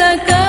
Bisakah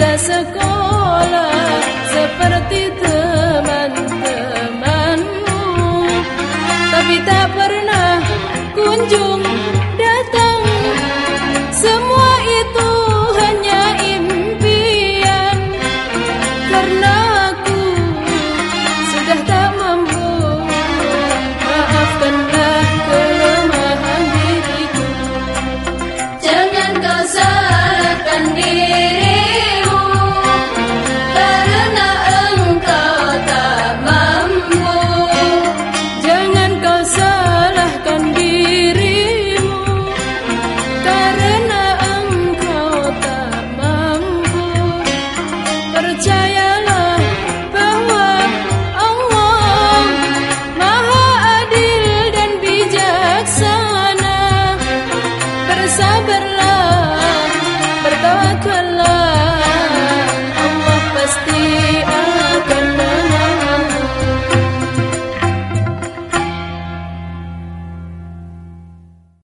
selalu impikan bisa sekolah Seperti